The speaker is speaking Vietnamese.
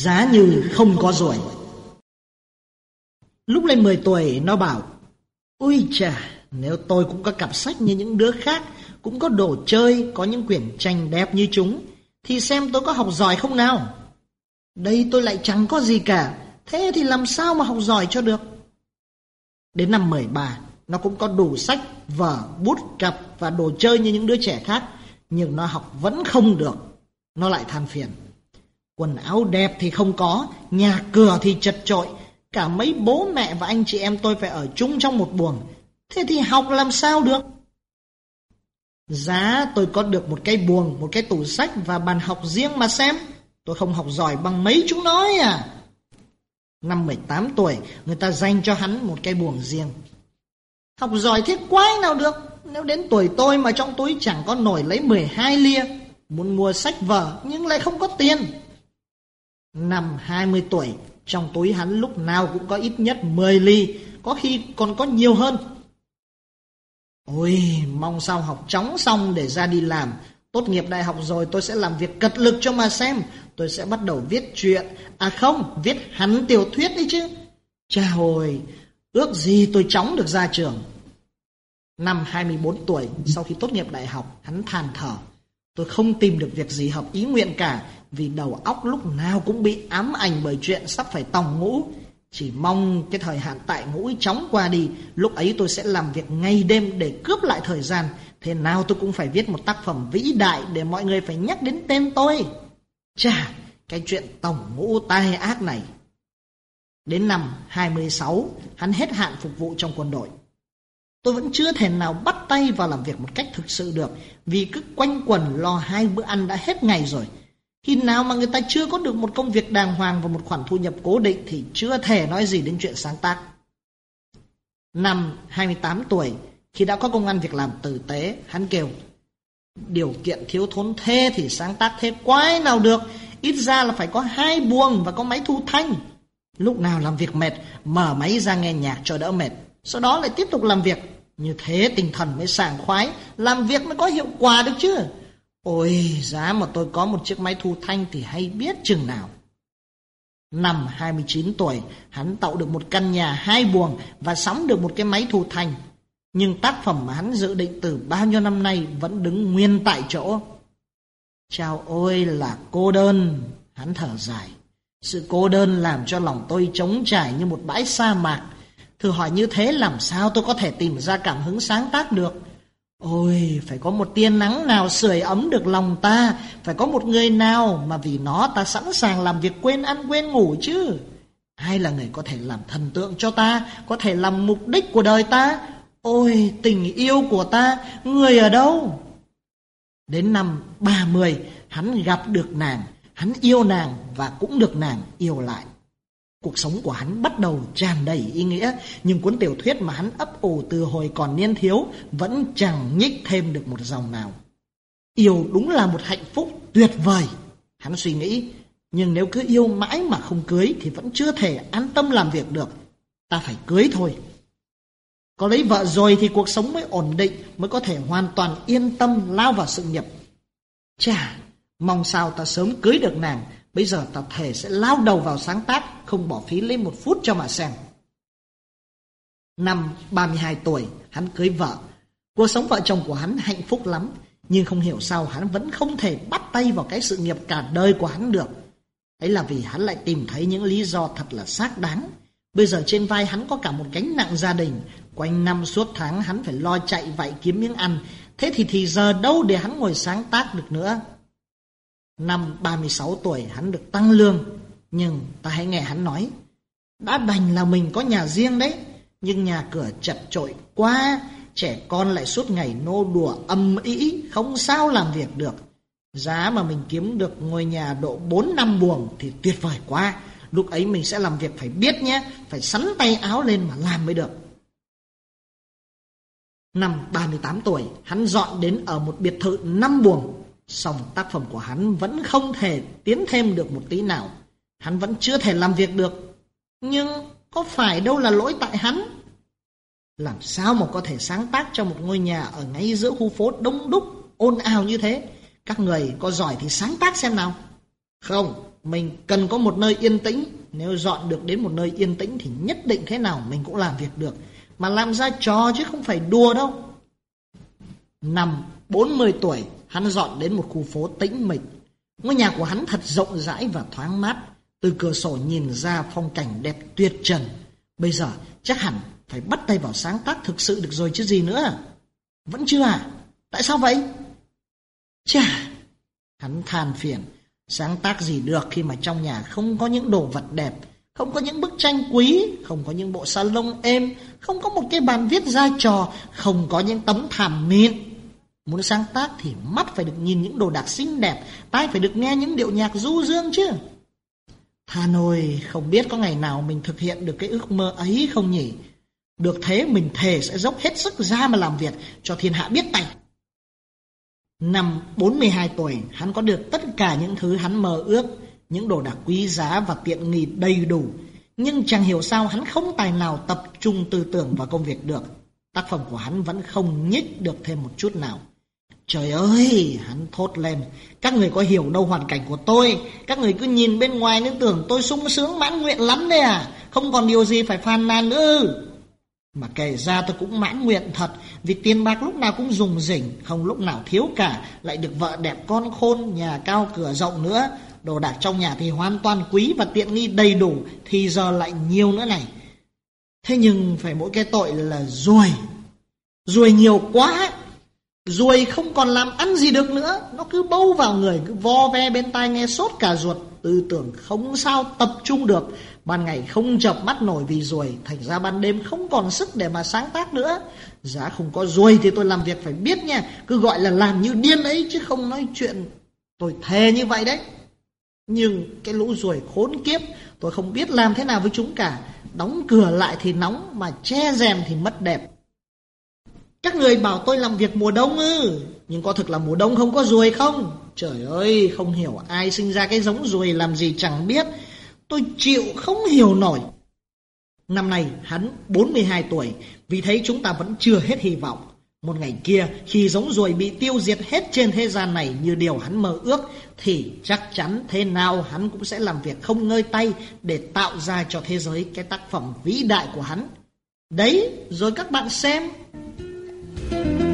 Giá như không có rồi. Lúc lên 10 tuổi nó bảo Ui chà Nếu tôi cũng có cặp sách như những đứa khác Cũng có đồ chơi Có những quyển tranh đẹp như chúng Thì xem tôi có học giỏi không nào? Đây tôi lại chẳng có gì cả Thế thì làm sao mà học giỏi cho được? Đến năm 13 Nó cũng có đủ sách Vở, bút, cặp và đồ chơi như những đứa trẻ khác Nhưng nó học vẫn không được. Nó lại than phiền Quần áo đẹp thì không có, nhà cửa thì chật chội cả mấy bố mẹ và anh chị em tôi phải ở chung trong một buồng. Thế thì học làm sao được? Giá tôi có được một cái buồng, một cái tủ sách và bàn học riêng mà xem. Tôi không học giỏi bằng mấy chúng nói à. Năm 18 tuổi, người ta dành cho hắn một cái buồng riêng. Học giỏi thế quái nào được, nếu đến tuổi tôi mà trong túi chẳng có nổi lấy 12 lia. Muốn mua sách vở nhưng lại không có tiền. Năm 20 tuổi, trong túi hắn lúc nào cũng có ít nhất 10 ly, có khi còn có nhiều hơn. Ôi, mong sao học chóng xong để ra đi làm. Tốt nghiệp đại học rồi tôi sẽ làm việc cật lực cho mà xem. Tôi sẽ bắt đầu viết chuyện. À không, viết hắn tiểu thuyết đấy chứ. Cha hồi, ước gì tôi chóng được ra trường. Năm 24 tuổi, sau khi tốt nghiệp đại học, hắn than thở. Tôi không tìm được việc gì hợp ý nguyện cả, vì đầu óc lúc nào cũng bị ám ảnh bởi chuyện sắp phải tòng ngũ. Chỉ mong cái thời hạn tại ngũ chóng qua đi, lúc ấy tôi sẽ làm việc ngày đêm để cướp lại thời gian. Thế nào tôi cũng phải viết một tác phẩm vĩ đại để mọi người phải nhắc đến tên tôi. Chà, cái chuyện tổng ngũ tai ác này. Đến năm 26, hắn hết hạn phục vụ trong quân đội. Tôi vẫn chưa thể nào bắt tay vào làm việc một cách thực sự được vì cứ quanh quẩn lo hai bữa ăn đã hết ngày rồi. Khi nào mà người ta chưa có được một công việc đàng hoàng và một khoản thu nhập cố định thì chưa thể nói gì đến chuyện sáng tác. Năm 28 tuổi, khi đã có công an việc làm tử tế, hắn kêu Điều kiện thiếu thốn thế thì sáng tác thế quái nào được Ít ra là phải có hai buồng và có máy thu thanh Lúc nào làm việc mệt, mở máy ra nghe nhạc cho đỡ mệt sau đó lại tiếp tục làm việc Như thế tinh thần mới sảng khoái Làm việc mới có hiệu quả được chứ Ôi, giá mà tôi có một chiếc máy thu thanh thì hay biết chừng nào. Năm 29 tuổi, hắn tạo được một căn nhà hai buồng và sắm được một cái máy thu thanh. Nhưng tác phẩm mà hắn dự định từ bao nhiêu năm nay vẫn đứng nguyên tại chỗ. Chào ôi là cô đơn, hắn thở dài. Sự cô đơn làm cho lòng tôi trống trải như một bãi sa mạc. Thử hỏi như thế làm sao tôi có thể tìm ra cảm hứng sáng tác được? Ôi, phải có một tia nắng nào sưởi ấm được lòng ta, phải có một người nào mà vì nó ta sẵn sàng làm việc quên ăn quên ngủ chứ. Ai là người có thể làm thần tượng cho ta, có thể làm mục đích của đời ta? Ôi, tình yêu của ta, người ở đâu? Đến năm 30, hắn gặp được nàng, hắn yêu nàng và cũng được nàng yêu lại. Cuộc sống của hắn bắt đầu tràn đầy ý nghĩa, nhưng cuốn tiểu thuyết mà hắn ấp ủ từ hồi còn niên thiếu vẫn chẳng nhích thêm được một dòng nào. Yêu đúng là một hạnh phúc tuyệt vời, hắn suy nghĩ, nhưng nếu cứ yêu mãi mà không cưới thì vẫn chưa thể an tâm làm việc được. Ta phải cưới thôi. Có lấy vợ rồi thì cuộc sống mới ổn định, mới có thể hoàn toàn yên tâm lao vào sự nghiệp. Chà, mong sao ta sớm cưới được nàng, Bây giờ ta thể sẽ lao đầu vào sáng tác, không bỏ phí lên một phút cho mà xem. Năm 32 tuổi, hắn cưới vợ. Cuộc sống vợ chồng của hắn hạnh phúc lắm, nhưng không hiểu sao hắn vẫn không thể bắt tay vào cái sự nghiệp cả đời của hắn được. Ấy là vì hắn lại tìm thấy những lý do thật là xác đáng. Bây giờ trên vai hắn có cả một gánh nặng gia đình, quanh năm suốt tháng hắn phải lo chạy vậy kiếm miếng ăn, thế thì thì giờ đâu để hắn ngồi sáng tác được nữa. Năm 36 tuổi hắn được tăng lương, nhưng ta hãy nghe hắn nói, đã đành là mình có nhà riêng đấy, nhưng nhà cửa chật trội quá, trẻ con lại suốt ngày nô đùa âm ý, không sao làm việc được. Giá mà mình kiếm được ngôi nhà độ 4 năm buồng thì tuyệt vời quá, Lúc ấy mình sẽ làm việc phải biết nhé, phải sắn tay áo lên mà làm mới được. Năm 38 tuổi, hắn dọn đến ở một biệt thự năm buồng. Song tác phẩm của hắn vẫn không thể tiến thêm được một tí nào. Hắn vẫn chưa thể làm việc được. Nhưng có phải đâu là lỗi tại hắn? Làm sao mà có thể sáng tác cho một ngôi nhà ở ngay giữa khu phố đông đúc, ồn ào như thế? Các người có giỏi thì sáng tác xem nào. Không, mình cần có một nơi yên tĩnh. Nếu dọn được đến một nơi yên tĩnh thì nhất định thế nào mình cũng làm việc được. Mà làm ra trò chứ không phải đùa đâu. Năm 40 tuổi, hắn dọn đến một khu phố tĩnh mịch. Ngôi nhà của hắn thật rộng rãi và thoáng mát. Từ cửa sổ nhìn ra phong cảnh đẹp tuyệt trần. Bây giờ chắc hẳn phải bắt tay vào sáng tác thực sự được rồi chứ gì nữa. Vẫn chưa à? Tại sao vậy? Chà, hắn than phiền. Sáng tác gì được khi mà trong nhà không có những đồ vật đẹp, không có những bức tranh quý, không có những bộ salon êm, không có một cái bàn viết ra trò, không có những tấm thảm mịn. Muốn sáng tác thì mắt phải được nhìn những đồ đạc xinh đẹp, tai phải được nghe những điệu nhạc du dương chứ. Hà Nội không biết có ngày nào mình thực hiện được cái ước mơ ấy không nhỉ? Được thế mình thề sẽ dốc hết sức ra mà làm việc cho thiên hạ biết tay. Năm 42 tuổi, hắn có được tất cả những thứ hắn mơ ước, những đồ đạc quý giá và tiện nghi đầy đủ. Nhưng chẳng hiểu sao hắn không tài nào tập trung tư tưởng vào công việc được. Tác phẩm của hắn vẫn không nhích được thêm một chút nào. Trời ơi, hắn thốt lên, các người có hiểu đâu hoàn cảnh của tôi, các người cứ nhìn bên ngoài nên tưởng tôi sung sướng mãn nguyện lắm đấy à, không còn điều gì phải phàn nàn nữa. Mà kể ra tôi cũng mãn nguyện thật Vì tiền bạc lúc nào cũng dùng rỉnh Không lúc nào thiếu cả Lại được vợ đẹp con khôn Nhà cao cửa rộng nữa. Đồ đạc trong nhà thì hoàn toàn quý Và tiện nghi đầy đủ Thì giờ lại nhiều nữa này. Thế nhưng phải mỗi cái tội là ruồi. Ruồi nhiều quá Ruồi không còn làm ăn gì được nữa. Nó cứ bâu vào người, Cứ vo ve bên tai nghe sốt cả ruột. Tư tưởng không sao tập trung được. Ban ngày không chập mắt nổi vì ruồi. Thành ra ban đêm không còn sức để mà sáng tác nữa. Giá không có ruồi thì tôi làm việc phải biết nha. Cứ gọi là làm như điên ấy, Chứ không nói chuyện. Tôi thề như vậy đấy. Nhưng cái lũ ruồi khốn kiếp, Tôi không biết làm thế nào với chúng cả. Đóng cửa lại thì nóng, Mà che rèm thì mất đẹp. Các người bảo tôi làm việc mùa đông ư Nhưng có thực là mùa đông không có ruồi không Trời ơi không hiểu ai sinh ra cái giống ruồi làm gì chẳng biết Tôi chịu không hiểu nổi. Năm nay hắn 42 tuổi, vì thấy chúng ta vẫn chưa hết hy vọng. Một ngày kia, khi giống ruồi bị tiêu diệt hết trên thế gian này như điều hắn mơ ước, thì chắc chắn thế nào hắn cũng sẽ làm việc không ngơi tay để tạo ra cho thế giới cái tác phẩm vĩ đại của hắn. Đấy, rồi các bạn xem. Thank you.